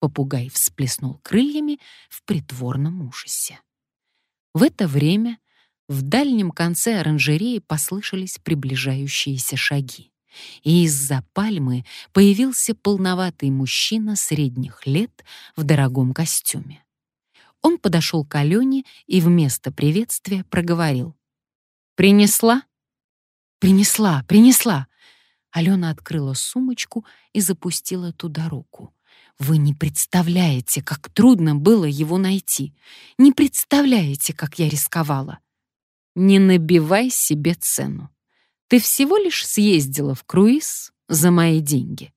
Попугай всплеснул крыльями в притворном ужасе. В это время в дальнем конце оранжереи послышались приближающиеся шаги, и из-за пальмы появился полноватый мужчина средних лет в дорогом костюме. Он подошел к Алене и вместо приветствия проговорил. «Принесла?» «Принесла, принесла!» Алена открыла сумочку и запустила туда руку. Вы не представляете, как трудно было его найти. Не представляете, как я рисковала. Не набивай себе цену. Ты всего лишь съездила в круиз за мои деньги.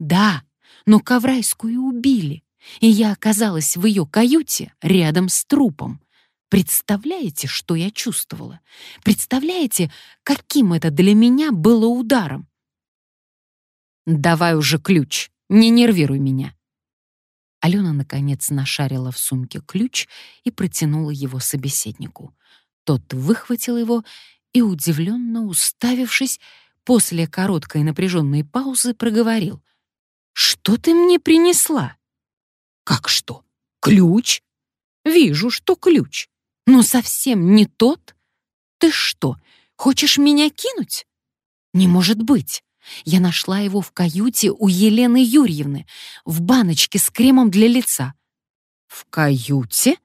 Да, но Коврайскую убили, и я оказалась в ее каюте рядом с трупом. Представляете, что я чувствовала? Представляете, каким это для меня было ударом? Давай уже ключ, не нервируй меня. Алена, наконец, нашарила в сумке ключ и протянула его собеседнику. Тот выхватил его и, удивленно уставившись, после короткой напряженной паузы проговорил. «Что ты мне принесла?» «Как что? Ключ?» «Вижу, что ключ. Но совсем не тот. Ты что, хочешь меня кинуть?» «Не может быть. Я нашла его в каюте у Елены Юрьевны, в баночке с кремом для лица. В каюте?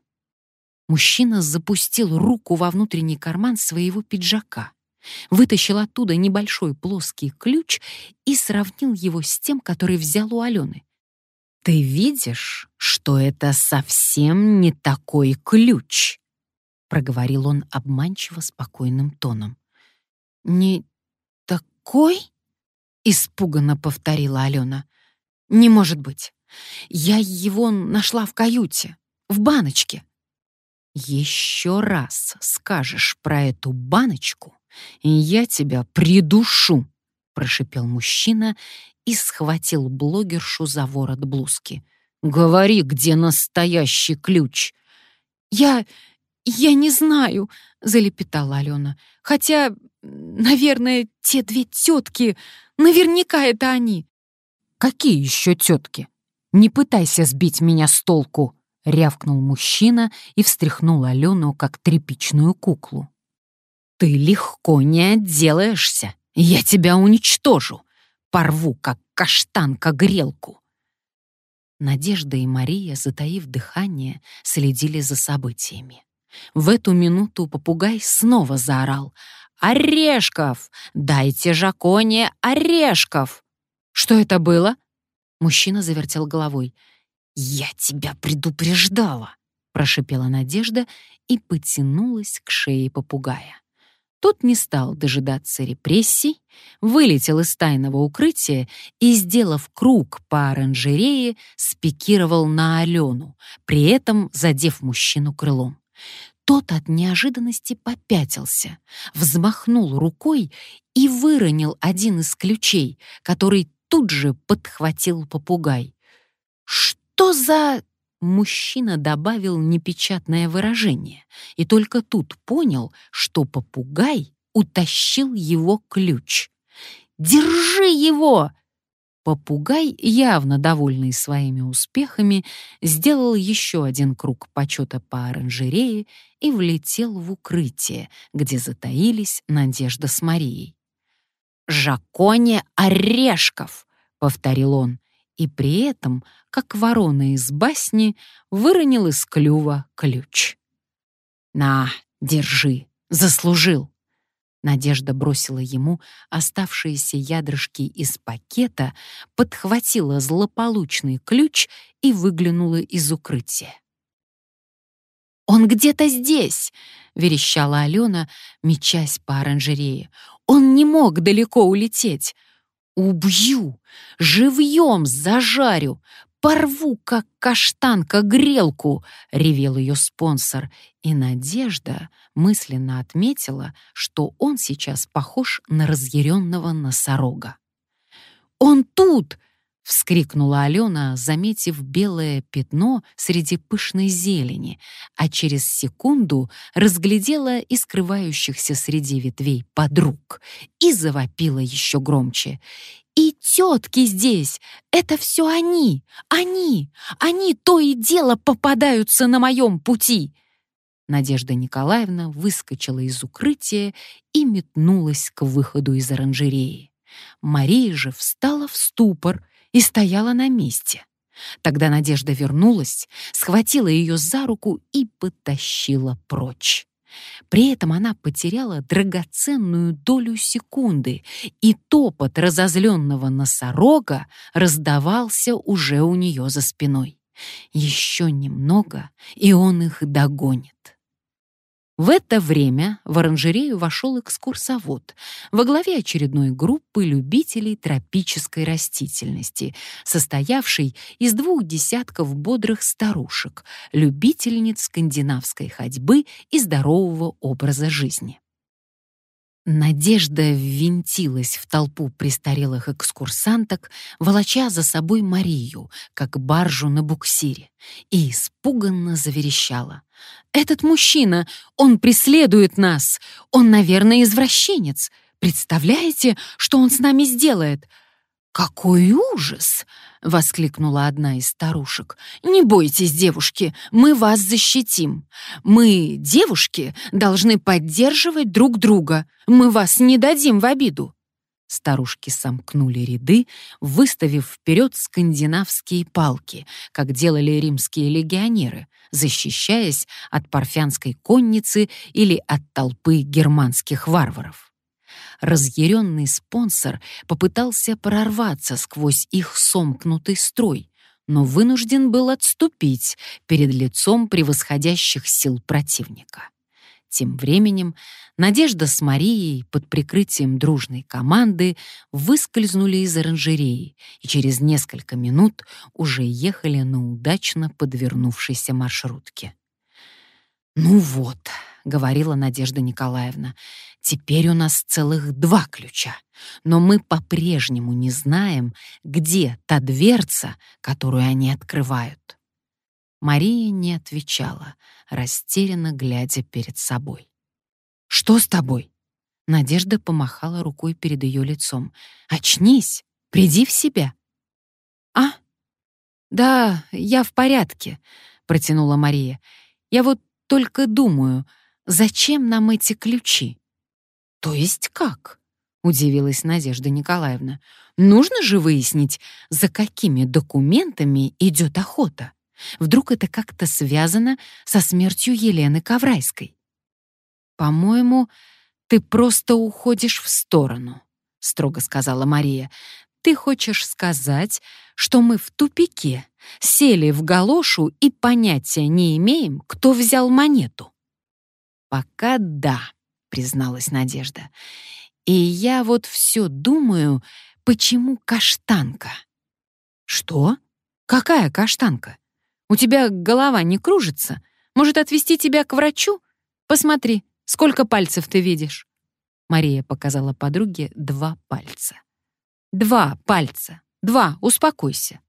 Мужчина запустил руку во внутренний карман своего пиджака, вытащил оттуда небольшой плоский ключ и сравнил его с тем, который взял у Алены. «Ты видишь, что это совсем не такой ключ?» — проговорил он обманчиво спокойным тоном. «Не такой?» Испуганно повторила Алена. «Не может быть. Я его нашла в каюте, в баночке». «Еще раз скажешь про эту баночку, и я тебя придушу», — прошипел мужчина и схватил блогершу за ворот блузки. «Говори, где настоящий ключ?» «Я... я не знаю», — залепетала Алена. «Хотя, наверное, те две тетки Наверняка это они. Какие еще тетки? Не пытайся сбить меня с толку, рявкнул мужчина и встряхнул Алену, как тряпичную куклу. Ты легко не отделаешься. Я тебя уничтожу. Порву, как каштанка, грелку. Надежда и Мария, затаив дыхание, следили за событиями. В эту минуту попугай снова заорал, «Орешков! Дайте Жаконе орешков!» «Что это было?» Мужчина завертел головой. «Я тебя предупреждала!» прошипела Надежда и потянулась к шее попугая. Тот не стал дожидаться репрессий, вылетел из тайного укрытия и, сделав круг по оранжерее, спикировал на Алену, при этом задев мужчину крылом. Тот от неожиданности попятился, взмахнул рукой и выронил один из ключей, который тут же подхватил попугай. «Что за...» Мужчина добавил непечатное выражение и только тут понял, что попугай утащил его ключ. «Держи его!» Попугай, явно довольный своими успехами, сделал еще один круг почета по оранжерее и влетел в укрытие, где затаились Надежда с Марией. «Жаконе Орешков!» — повторил он, и при этом, как ворона из басни, выронил из клюва ключ. «На, держи, заслужил!» Надежда бросила ему оставшиеся ядрышки из пакета, подхватила злополучный ключ и выглянула из укрытия. «Он где-то здесь!» — верещала Алена, мечась по оранжерее. «Он не мог далеко улететь! Убью! Живьем зажарю! Порву, как каштанка, грелку!» — ревел ее спонсор. И Надежда мысленно отметила, что он сейчас похож на разъяренного носорога. «Он тут!» — вскрикнула Алена, заметив белое пятно среди пышной зелени, а через секунду разглядела и скрывающихся среди ветвей подруг и завопила еще громче. И тетки здесь. Это все они. Они. Они то и дело попадаются на моем пути. Надежда Николаевна выскочила из укрытия и метнулась к выходу из оранжереи. Мария же встала в ступор и стояла на месте. Тогда Надежда вернулась, схватила ее за руку и потащила прочь. При этом она потеряла драгоценную долю секунды, и топот разозленного носорога раздавался уже у нее за спиной. Еще немного, и он их догонит. В это время в оранжерею вошел экскурсовод во главе очередной группы любителей тропической растительности, состоявшей из двух десятков бодрых старушек, любительниц скандинавской ходьбы и здорового образа жизни. Надежда ввинтилась в толпу престарелых экскурсанток, волоча за собой Марию, как баржу на буксире, и испуганно заверещала. «Этот мужчина, он преследует нас! Он, наверное, извращенец! Представляете, что он с нами сделает? «Какой ужас!» — воскликнула одна из старушек. «Не бойтесь, девушки, мы вас защитим. Мы, девушки, должны поддерживать друг друга. Мы вас не дадим в обиду». Старушки сомкнули ряды, выставив вперед скандинавские палки, как делали римские легионеры, защищаясь от парфянской конницы или от толпы германских варваров разъяренный спонсор попытался прорваться сквозь их сомкнутый строй, но вынужден был отступить перед лицом превосходящих сил противника. Тем временем Надежда с Марией под прикрытием дружной команды выскользнули из оранжереи и через несколько минут уже ехали на удачно подвернувшейся маршрутке. «Ну вот», — говорила Надежда Николаевна, «теперь у нас целых два ключа, но мы по-прежнему не знаем, где та дверца, которую они открывают». Мария не отвечала, растерянно глядя перед собой. «Что с тобой?» Надежда помахала рукой перед ее лицом. «Очнись, приди в себя». «А? Да, я в порядке», — протянула Мария. «Я вот только думаю, Зачем нам эти ключи? То есть как? Удивилась Надежда Николаевна. Нужно же выяснить, за какими документами идет охота. Вдруг это как-то связано со смертью Елены Коврайской. По-моему, ты просто уходишь в сторону, строго сказала Мария. Ты хочешь сказать, что мы в тупике, сели в галошу и понятия не имеем, кто взял монету? «Пока да», — призналась Надежда. «И я вот все думаю, почему каштанка?» «Что? Какая каштанка? У тебя голова не кружится? Может, отвезти тебя к врачу? Посмотри, сколько пальцев ты видишь?» Мария показала подруге два пальца. «Два пальца. Два, успокойся».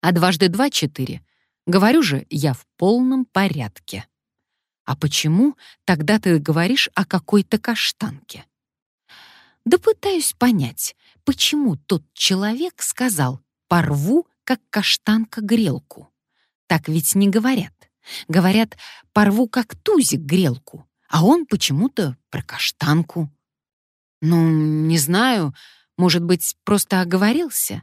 А дважды два — четыре. Говорю же, я в полном порядке. А почему тогда ты говоришь о какой-то каштанке? Да пытаюсь понять, почему тот человек сказал «порву, как каштанка грелку». Так ведь не говорят. Говорят «порву, как тузик грелку», а он почему-то про каштанку. Ну, не знаю, может быть, просто оговорился?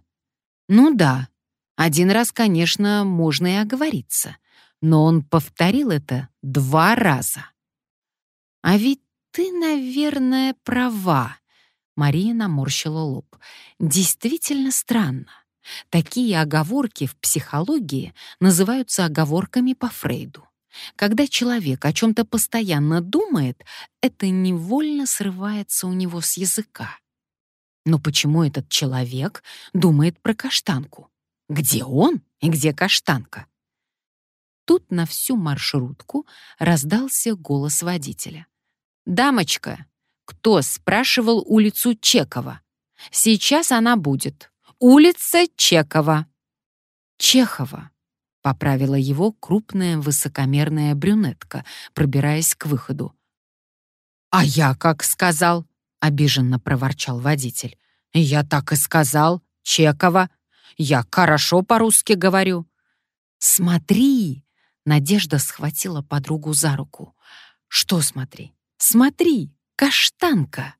Ну да, один раз, конечно, можно и оговориться — но он повторил это два раза. «А ведь ты, наверное, права», — Мария наморщила лоб. «Действительно странно. Такие оговорки в психологии называются оговорками по Фрейду. Когда человек о чем-то постоянно думает, это невольно срывается у него с языка. Но почему этот человек думает про каштанку? Где он и где каштанка? Тут на всю маршрутку раздался голос водителя. «Дамочка, кто спрашивал улицу Чекова? Сейчас она будет. Улица Чекова». «Чехова», — поправила его крупная высокомерная брюнетка, пробираясь к выходу. «А я как сказал?» — обиженно проворчал водитель. Я так и сказал, Чекова. Я хорошо по-русски говорю. Смотри, Надежда схватила подругу за руку. Что смотри? Смотри, каштанка.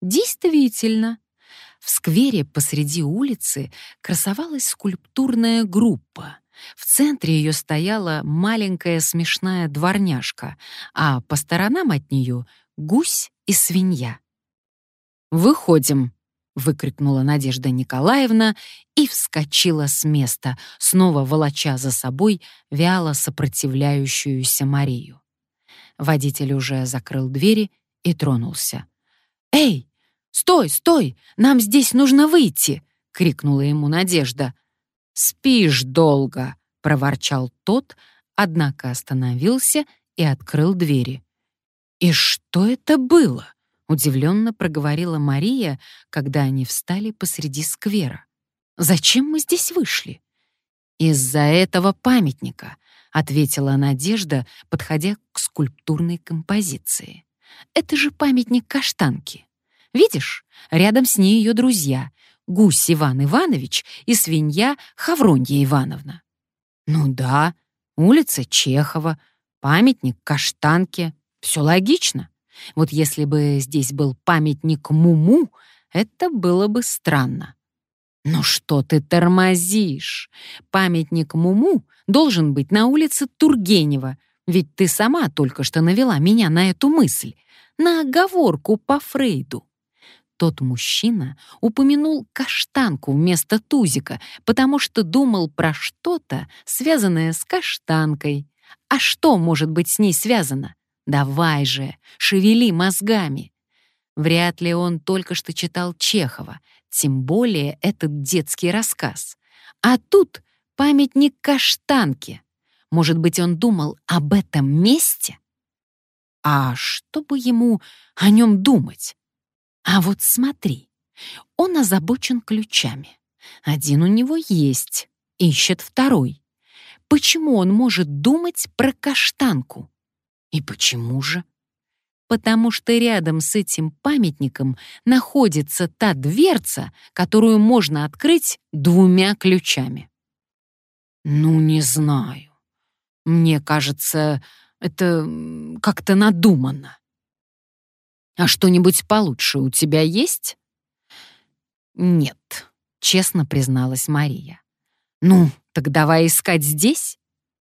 Действительно, в сквере посреди улицы красовалась скульптурная группа. В центре ее стояла маленькая смешная дворняжка, а по сторонам от нее — гусь и свинья. «Выходим!» — выкрикнула Надежда Николаевна и вскочила с места, снова волоча за собой вяло сопротивляющуюся Марию. Водитель уже закрыл двери и тронулся. «Эй, стой, стой! Нам здесь нужно выйти!» — крикнула ему Надежда. «Спишь долго!» — проворчал тот, однако остановился и открыл двери. «И что это было?» Удивленно проговорила Мария, когда они встали посреди сквера. «Зачем мы здесь вышли?» «Из-за этого памятника», — ответила Надежда, подходя к скульптурной композиции. «Это же памятник каштанки. Видишь, рядом с ней ее друзья — гусь Иван Иванович и свинья Хавронья Ивановна». «Ну да, улица Чехова, памятник каштанке. Все логично. Вот если бы здесь был памятник Муму, это было бы странно. «Ну что ты тормозишь? Памятник Муму должен быть на улице Тургенева, ведь ты сама только что навела меня на эту мысль, на оговорку по Фрейду». Тот мужчина упомянул каштанку вместо тузика, потому что думал про что-то, связанное с каштанкой. А что может быть с ней связано? Давай же, шевели мозгами. Вряд ли он только что читал Чехова, тем более этот детский рассказ. А тут памятник каштанке. Может быть, он думал об этом месте? А что бы ему о нем думать? А вот смотри, он озабочен ключами. Один у него есть, ищет второй. Почему он может думать про каштанку? И почему же? Потому что рядом с этим памятником находится та дверца, которую можно открыть двумя ключами. Ну, не знаю. Мне кажется, это как-то надумано. А что-нибудь получше у тебя есть? Нет, честно призналась Мария. Ну, так давай искать здесь.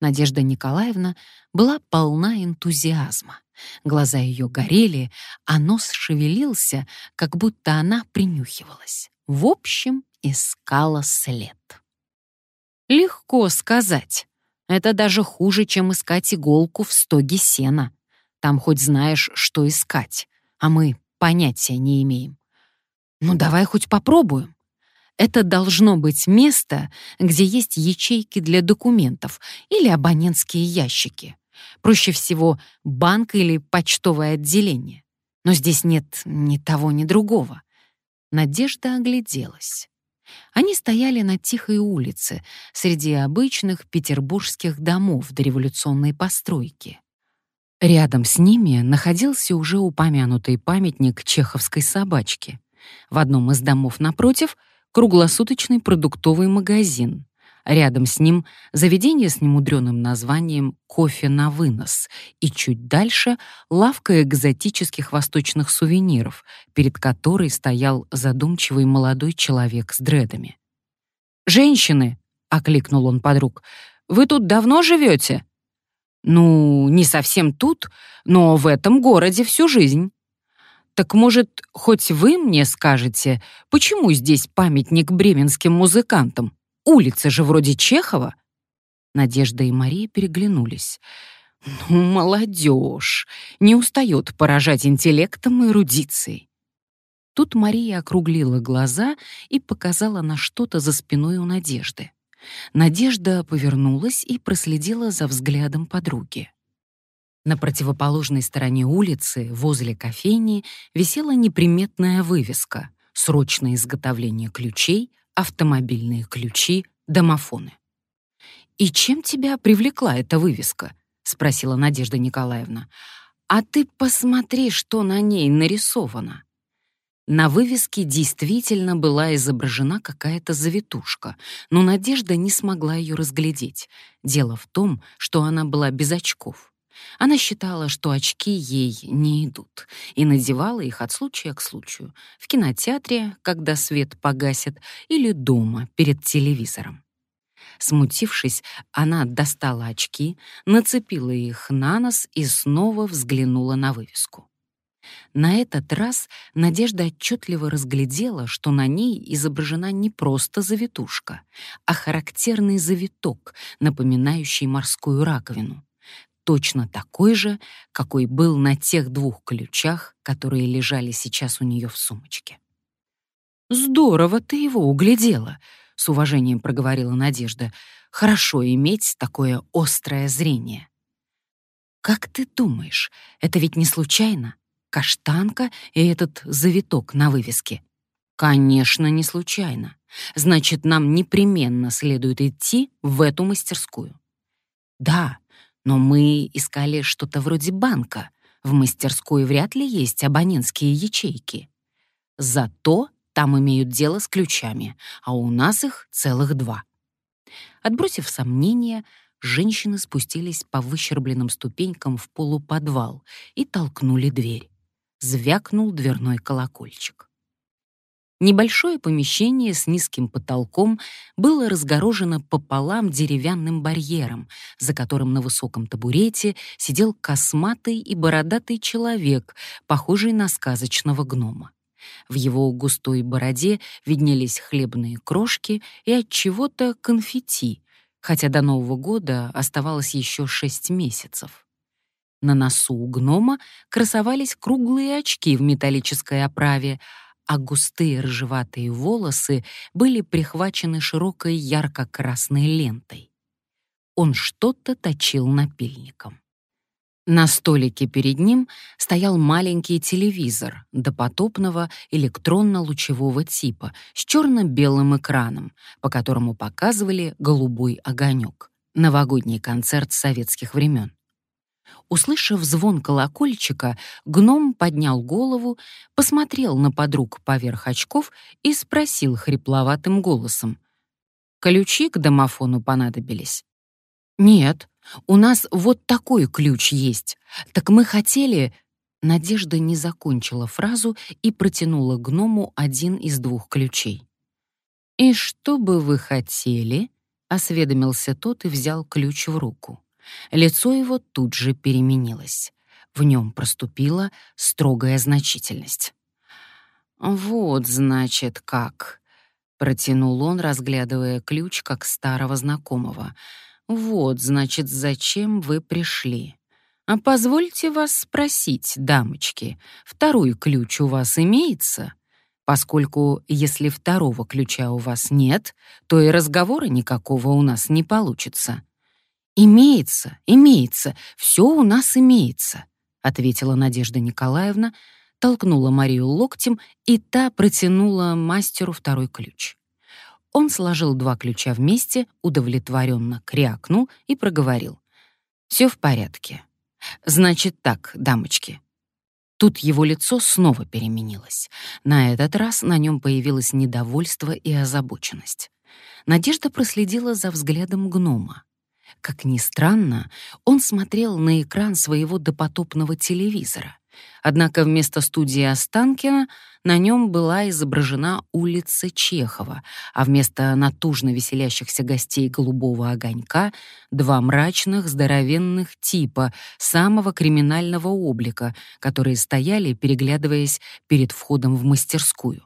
Надежда Николаевна была полна энтузиазма. Глаза ее горели, а нос шевелился, как будто она принюхивалась. В общем, искала след. Легко сказать. Это даже хуже, чем искать иголку в стоге сена. Там хоть знаешь, что искать, а мы понятия не имеем. Ну, давай хоть попробуем. Это должно быть место, где есть ячейки для документов или абонентские ящики. Проще всего банк или почтовое отделение. Но здесь нет ни того, ни другого. Надежда огляделась. Они стояли на тихой улице, среди обычных петербургских домов дореволюционной постройки. Рядом с ними находился уже упомянутый памятник чеховской собачки. В одном из домов напротив — круглосуточный продуктовый магазин. Рядом с ним заведение с немудреным названием «Кофе на вынос» и чуть дальше лавка экзотических восточных сувениров, перед которой стоял задумчивый молодой человек с дредами. «Женщины!» — окликнул он подруг. «Вы тут давно живете?» «Ну, не совсем тут, но в этом городе всю жизнь». Так, может, хоть вы мне скажете, почему здесь памятник бременским музыкантам? Улица же вроде Чехова. Надежда и Мария переглянулись. Ну, молодежь, не устает поражать интеллектом и эрудицией. Тут Мария округлила глаза и показала на что-то за спиной у Надежды. Надежда повернулась и проследила за взглядом подруги. На противоположной стороне улицы, возле кофейни, висела неприметная вывеска «Срочное изготовление ключей, автомобильные ключи, домофоны». «И чем тебя привлекла эта вывеска?» — спросила Надежда Николаевна. «А ты посмотри, что на ней нарисовано». На вывеске действительно была изображена какая-то завитушка, но Надежда не смогла ее разглядеть. Дело в том, что она была без очков. Она считала, что очки ей не идут, и надевала их от случая к случаю, в кинотеатре, когда свет погасит, или дома перед телевизором. Смутившись, она достала очки, нацепила их на нос и снова взглянула на вывеску. На этот раз Надежда отчетливо разглядела, что на ней изображена не просто завитушка, а характерный завиток, напоминающий морскую раковину. Точно такой же, какой был на тех двух ключах, которые лежали сейчас у нее в сумочке. «Здорово ты его углядела», — с уважением проговорила Надежда. «Хорошо иметь такое острое зрение». «Как ты думаешь, это ведь не случайно?» каштанка и этот завиток на вывеске? Конечно, не случайно. Значит, нам непременно следует идти в эту мастерскую. Да, но мы искали что-то вроде банка. В мастерской вряд ли есть абонентские ячейки. Зато там имеют дело с ключами, а у нас их целых два. Отбросив сомнения, женщины спустились по выщербленным ступенькам в полуподвал и толкнули дверь звякнул дверной колокольчик. Небольшое помещение с низким потолком было разгорожено пополам деревянным барьером, за которым на высоком табурете сидел косматый и бородатый человек, похожий на сказочного гнома. В его густой бороде виднелись хлебные крошки и от чего-то конфетти, хотя до Нового года оставалось еще шесть месяцев. На носу у гнома красовались круглые очки в металлической оправе, а густые рыжеватые волосы были прихвачены широкой ярко-красной лентой. Он что-то точил напильником. На столике перед ним стоял маленький телевизор допотопного электронно-лучевого типа с черно-белым экраном, по которому показывали голубой огонек — новогодний концерт советских времен. Услышав звон колокольчика, гном поднял голову, посмотрел на подруг поверх очков и спросил хрипловатым голосом. «Ключи к домофону понадобились?» «Нет, у нас вот такой ключ есть. Так мы хотели...» Надежда не закончила фразу и протянула гному один из двух ключей. «И что бы вы хотели?» — осведомился тот и взял ключ в руку. Лицо его тут же переменилось. В нем проступила строгая значительность. «Вот, значит, как», — протянул он, разглядывая ключ как старого знакомого. «Вот, значит, зачем вы пришли. А позвольте вас спросить, дамочки, второй ключ у вас имеется?» поскольку если второго ключа у вас нет, то и разговора никакого у нас не получится. «Имеется, имеется, все у нас имеется», — ответила Надежда Николаевна, толкнула Марию локтем, и та протянула мастеру второй ключ. Он сложил два ключа вместе, удовлетворенно крякнул и проговорил. «Все в порядке. Значит так, дамочки». Тут его лицо снова переменилось. На этот раз на нем появилось недовольство и озабоченность. Надежда проследила за взглядом гнома. Как ни странно, он смотрел на экран своего допотопного телевизора. Однако вместо студии Останкина на нем была изображена улица Чехова, а вместо натужно веселящихся гостей голубого огонька — два мрачных, здоровенных типа самого криминального облика, которые стояли, переглядываясь перед входом в мастерскую.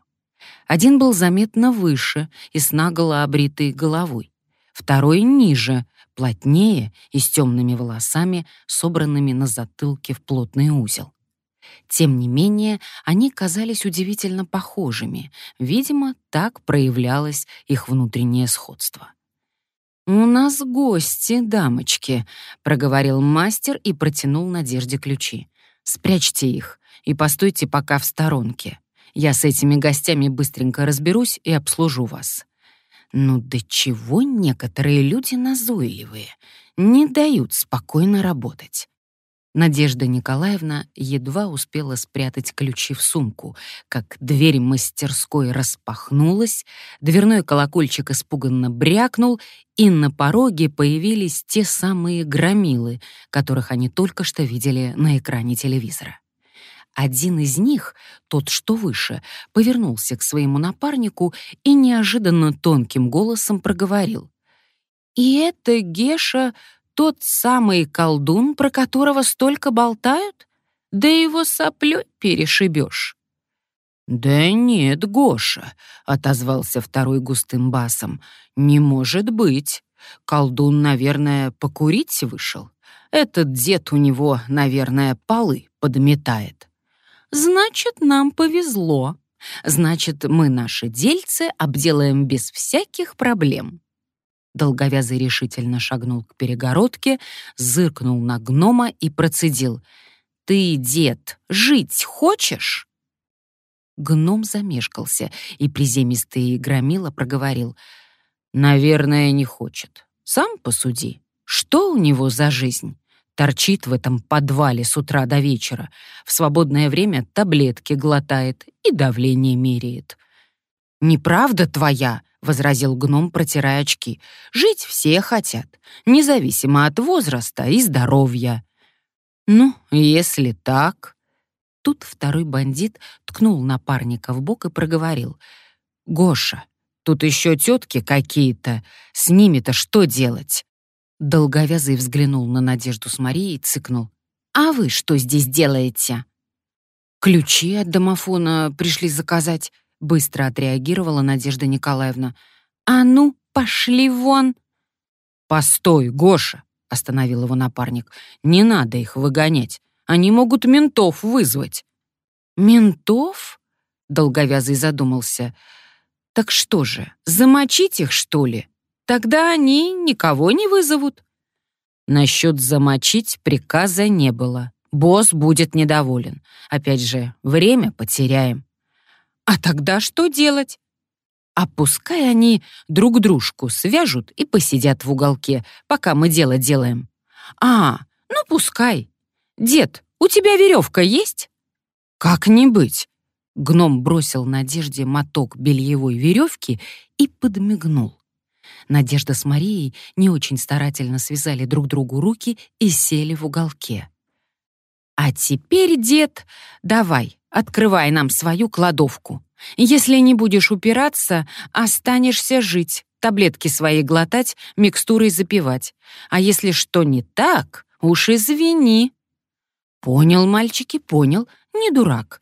Один был заметно выше и с наголо обритой головой, второй — ниже — плотнее и с темными волосами, собранными на затылке в плотный узел. Тем не менее, они казались удивительно похожими. Видимо, так проявлялось их внутреннее сходство. «У нас гости, дамочки», — проговорил мастер и протянул Надежде ключи. «Спрячьте их и постойте пока в сторонке. Я с этими гостями быстренько разберусь и обслужу вас». Ну до чего некоторые люди назойливые, не дают спокойно работать. Надежда Николаевна едва успела спрятать ключи в сумку, как дверь мастерской распахнулась, дверной колокольчик испуганно брякнул, и на пороге появились те самые громилы, которых они только что видели на экране телевизора. Один из них, тот, что выше, повернулся к своему напарнику и неожиданно тонким голосом проговорил. «И это Геша тот самый колдун, про которого столько болтают? Да его соплёй перешибешь. «Да нет, Гоша», — отозвался второй густым басом, — «не может быть. Колдун, наверное, покурить вышел. Этот дед у него, наверное, полы подметает». «Значит, нам повезло. Значит, мы наши дельцы обделаем без всяких проблем». Долговязый решительно шагнул к перегородке, зыркнул на гнома и процедил. «Ты, дед, жить хочешь?» Гном замешкался, и приземистый громила проговорил. «Наверное, не хочет. Сам посуди. Что у него за жизнь? Торчит в этом подвале с утра до вечера, в свободное время таблетки глотает и давление меряет. «Неправда твоя», — возразил гном, протирая очки. «Жить все хотят, независимо от возраста и здоровья». «Ну, если так...» Тут второй бандит ткнул напарника в бок и проговорил. «Гоша, тут еще тетки какие-то. С ними-то что делать?» Долговязый взглянул на Надежду с Марией и цыкнул. «А вы что здесь делаете?» «Ключи от домофона пришли заказать», Быстро отреагировала Надежда Николаевна. «А ну, пошли вон!» «Постой, Гоша!» — остановил его напарник. «Не надо их выгонять. Они могут ментов вызвать». «Ментов?» — долговязый задумался. «Так что же, замочить их, что ли? Тогда они никого не вызовут». Насчет замочить приказа не было. Босс будет недоволен. Опять же, время потеряем. А тогда что делать? А пускай они друг дружку свяжут и посидят в уголке, пока мы дело делаем. А, ну пускай. Дед, у тебя веревка есть? Как не быть? Гном бросил Надежде моток бельевой веревки и подмигнул. Надежда с Марией не очень старательно связали друг другу руки и сели в уголке. «А теперь, дед, давай, открывай нам свою кладовку. Если не будешь упираться, останешься жить, таблетки свои глотать, микстурой запивать. А если что не так, уж извини». «Понял, мальчики, понял, не дурак».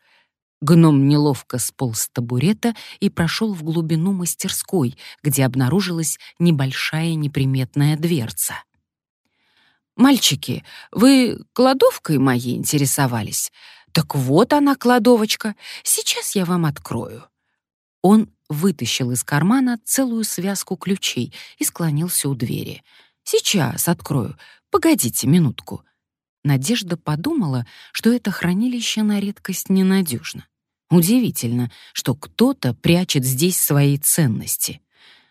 Гном неловко сполз с табурета и прошел в глубину мастерской, где обнаружилась небольшая неприметная дверца. «Мальчики, вы кладовкой моей интересовались? Так вот она, кладовочка. Сейчас я вам открою». Он вытащил из кармана целую связку ключей и склонился у двери. «Сейчас открою. Погодите минутку». Надежда подумала, что это хранилище на редкость ненадежно. Удивительно, что кто-то прячет здесь свои ценности.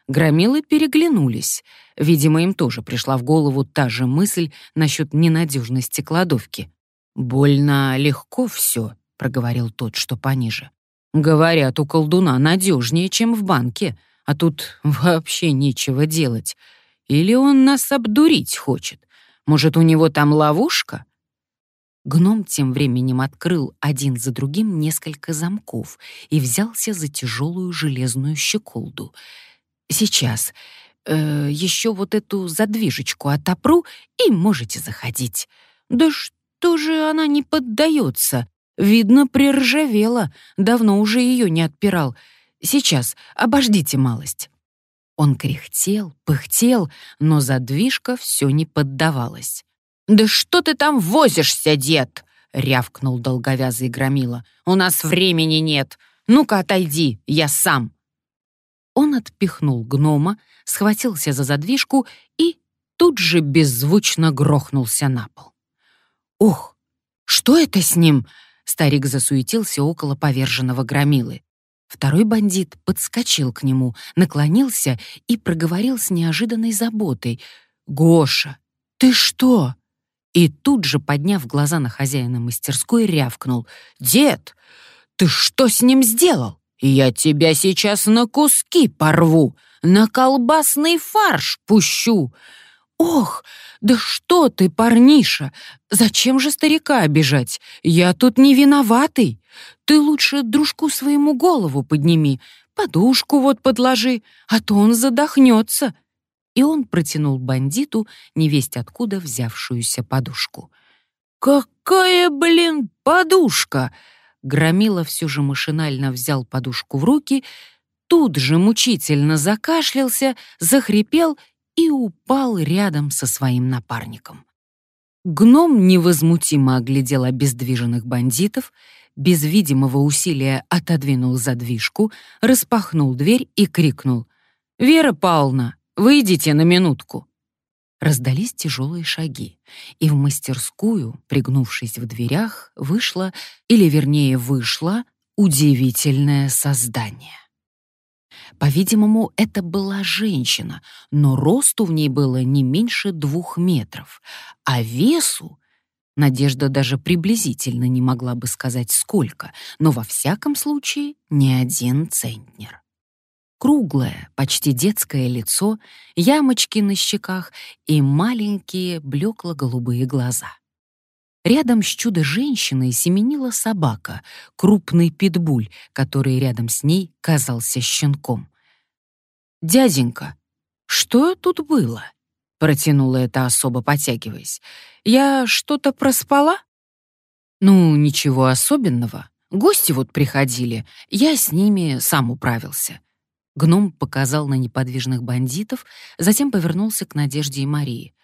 Громилы переглянулись. Видимо, им тоже пришла в голову та же мысль насчет ненадежности кладовки. «Больно легко все», — проговорил тот, что пониже. «Говорят, у колдуна надежнее, чем в банке, а тут вообще нечего делать. Или он нас обдурить хочет? Может, у него там ловушка?» Гном тем временем открыл один за другим несколько замков и взялся за тяжелую железную щеколду — Сейчас. Э, еще вот эту задвижечку отопру, и можете заходить. Да что же она не поддается? Видно, приржавела. Давно уже ее не отпирал. Сейчас, обождите малость. Он кряхтел, пыхтел, но задвижка все не поддавалась. «Да что ты там возишься, дед?» — рявкнул долговязый громила. «У нас времени нет. Ну-ка, отойди, я сам». Он отпихнул гнома, схватился за задвижку и тут же беззвучно грохнулся на пол. «Ух, что это с ним?» Старик засуетился около поверженного громилы. Второй бандит подскочил к нему, наклонился и проговорил с неожиданной заботой. «Гоша, ты что?» и тут же, подняв глаза на хозяина мастерской, рявкнул. «Дед, ты что с ним сделал? Я тебя сейчас на куски порву, на колбасный фарш пущу!» «Ох, да что ты, парниша! Зачем же старика обижать? Я тут не виноватый. Ты лучше дружку своему голову подними, подушку вот подложи, а то он задохнется». И он протянул бандиту невесть откуда взявшуюся подушку. «Какая, блин, подушка!» Громила все же машинально взял подушку в руки, тут же мучительно закашлялся, захрипел и упал рядом со своим напарником. Гном невозмутимо оглядел обездвиженных бандитов, без видимого усилия отодвинул задвижку, распахнул дверь и крикнул «Вера Павловна, выйдите на минутку!» Раздались тяжелые шаги, и в мастерскую, пригнувшись в дверях, вышла, или вернее вышло, удивительное создание. По-видимому, это была женщина, но росту в ней было не меньше двух метров, а весу Надежда даже приблизительно не могла бы сказать сколько, но во всяком случае не один центнер. Круглое, почти детское лицо, ямочки на щеках и маленькие блекло-голубые глаза. Рядом с чудо-женщиной семенила собака, крупный питбуль, который рядом с ней казался щенком. «Дяденька, что тут было?» — протянула эта особа, потягиваясь. «Я что-то проспала?» «Ну, ничего особенного. Гости вот приходили, я с ними сам управился». Гном показал на неподвижных бандитов, затем повернулся к Надежде и Марии.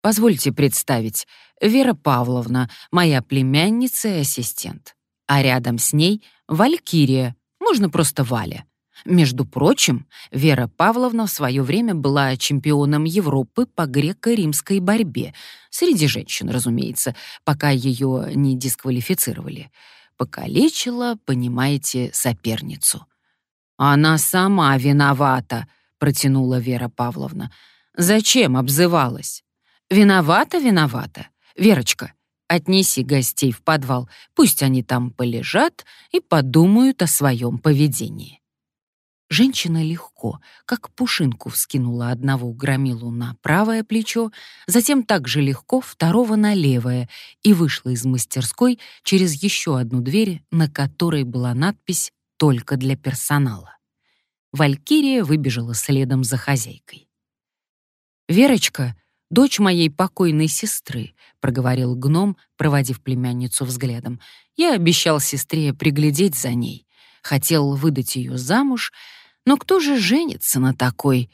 Позвольте представить, Вера Павловна, моя племянница и ассистент. А рядом с ней Валькирия, можно просто Валя. Между прочим, Вера Павловна в свое время была чемпионом Европы по греко-римской борьбе. Среди женщин, разумеется, пока ее не дисквалифицировали. Покалечила, понимаете, соперницу. «Она сама виновата», — протянула Вера Павловна. «Зачем обзывалась?» Виновата, виновата. Верочка, отнеси гостей в подвал, пусть они там полежат и подумают о своем поведении. Женщина легко, как пушинку, вскинула одного громилу на правое плечо, затем также легко второго на левое и вышла из мастерской через еще одну дверь, на которой была надпись «Только для персонала». Валькирия выбежала следом за хозяйкой. «Верочка», «Дочь моей покойной сестры», — проговорил гном, проводив племянницу взглядом. «Я обещал сестре приглядеть за ней. Хотел выдать ее замуж, но кто же женится на такой...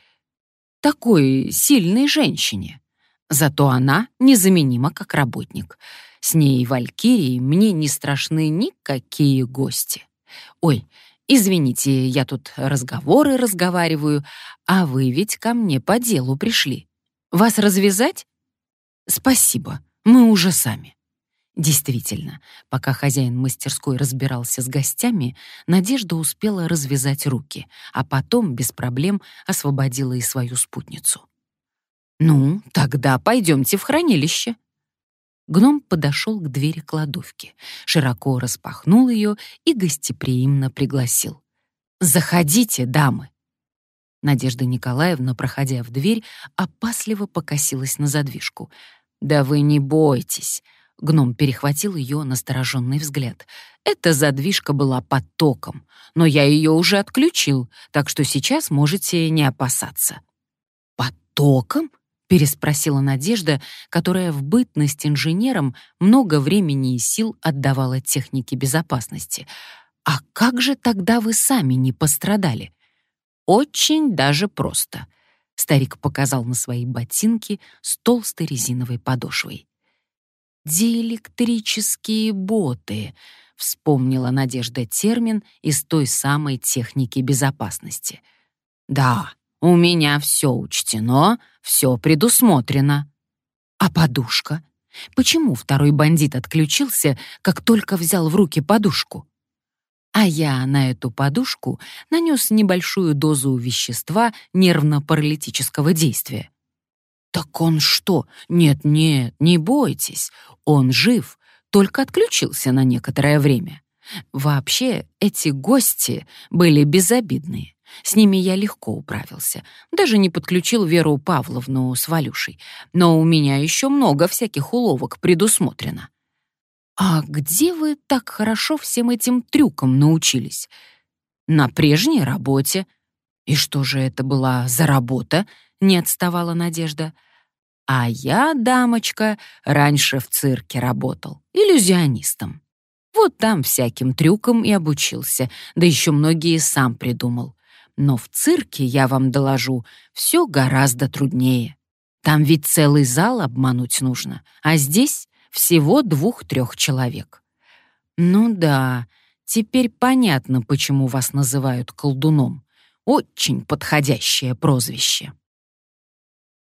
такой сильной женщине? Зато она незаменима как работник. С ней, Валькирией, мне не страшны никакие гости. Ой, извините, я тут разговоры разговариваю, а вы ведь ко мне по делу пришли». Вас развязать? Спасибо, мы уже сами. Действительно, пока хозяин мастерской разбирался с гостями, Надежда успела развязать руки, а потом без проблем освободила и свою спутницу. «Ну, тогда пойдемте в хранилище». Гном подошел к двери кладовки, широко распахнул ее и гостеприимно пригласил. «Заходите, дамы!» Надежда Николаевна, проходя в дверь, опасливо покосилась на задвижку. «Да вы не бойтесь!» Гном перехватил ее настороженный взгляд. «Эта задвижка была под током, но я ее уже отключил, так что сейчас можете не опасаться». «Под током?» — переспросила Надежда, которая в бытность инженером много времени и сил отдавала технике безопасности. «А как же тогда вы сами не пострадали?» Очень даже просто. Старик показал на свои ботинки с толстой резиновой подошвой. «Диэлектрические боты», — вспомнила Надежда термин из той самой техники безопасности. «Да, у меня все учтено, все предусмотрено». «А подушка? Почему второй бандит отключился, как только взял в руки подушку?» А я на эту подушку нанес небольшую дозу вещества нервно-паралитического действия. «Так он что? Нет-нет, не бойтесь. Он жив, только отключился на некоторое время. Вообще, эти гости были безобидные. С ними я легко управился. Даже не подключил Веру Павловну с Валюшей. Но у меня еще много всяких уловок предусмотрено. «А где вы так хорошо всем этим трюкам научились?» «На прежней работе». «И что же это была за работа?» — не отставала Надежда. А я, дамочка, раньше в цирке работал, иллюзионистом. Вот там всяким трюкам и обучился, да еще многие сам придумал. Но в цирке, я вам доложу, все гораздо труднее. Там ведь целый зал обмануть нужно, а здесь всего двух-трех человек. Ну да, теперь понятно, почему вас называют колдуном. Очень подходящее прозвище.